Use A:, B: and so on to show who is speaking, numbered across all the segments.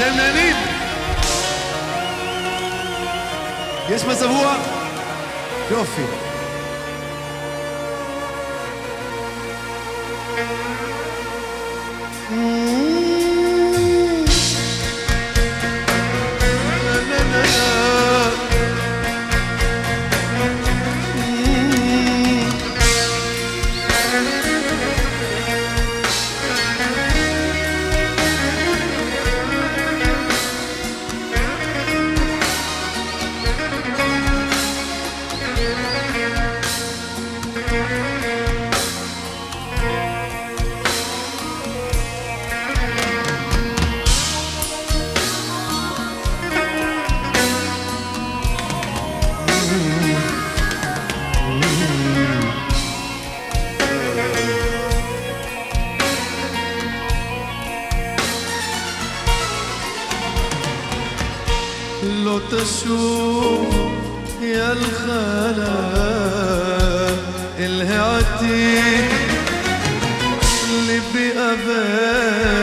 A: אתם נהנים? יש מצב רוח? יופי.
B: لو تشوف يا الخلا الهعتي اللي بقبل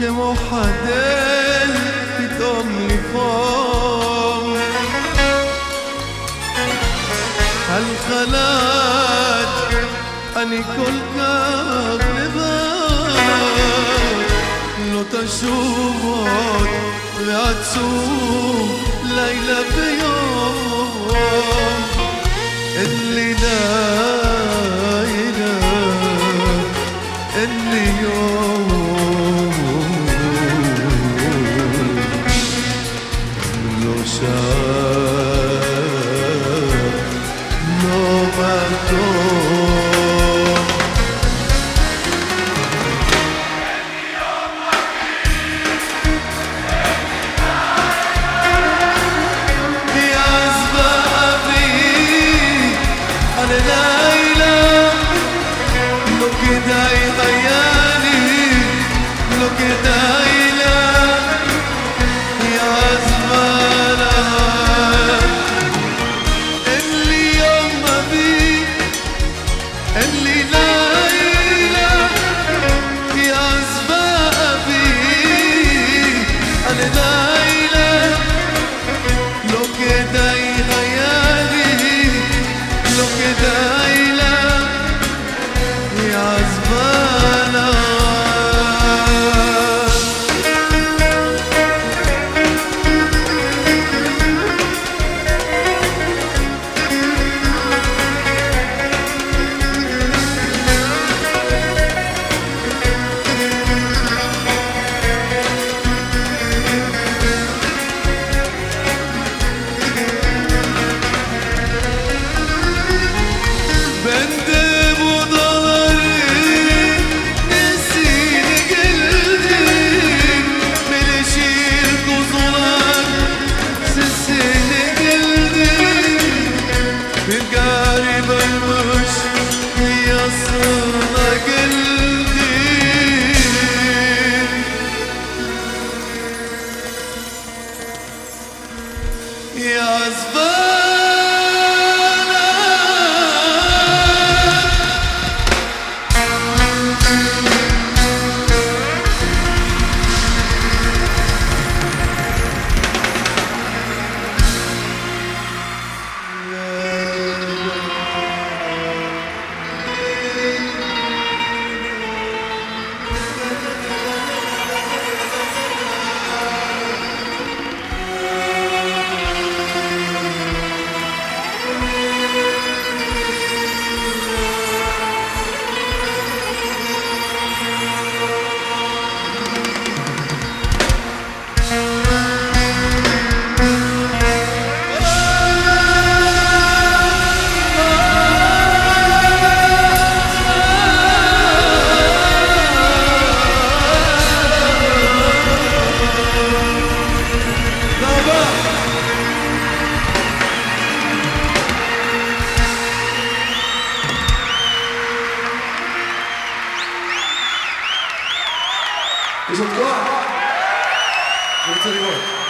B: كم حدا بتقوم لي فوق هالخلات أني كل كاغلبات لو تشوفك بعتسوم ليلة بيوم اللي دايلة اللي يوم لو شاف يا
A: これ連こい。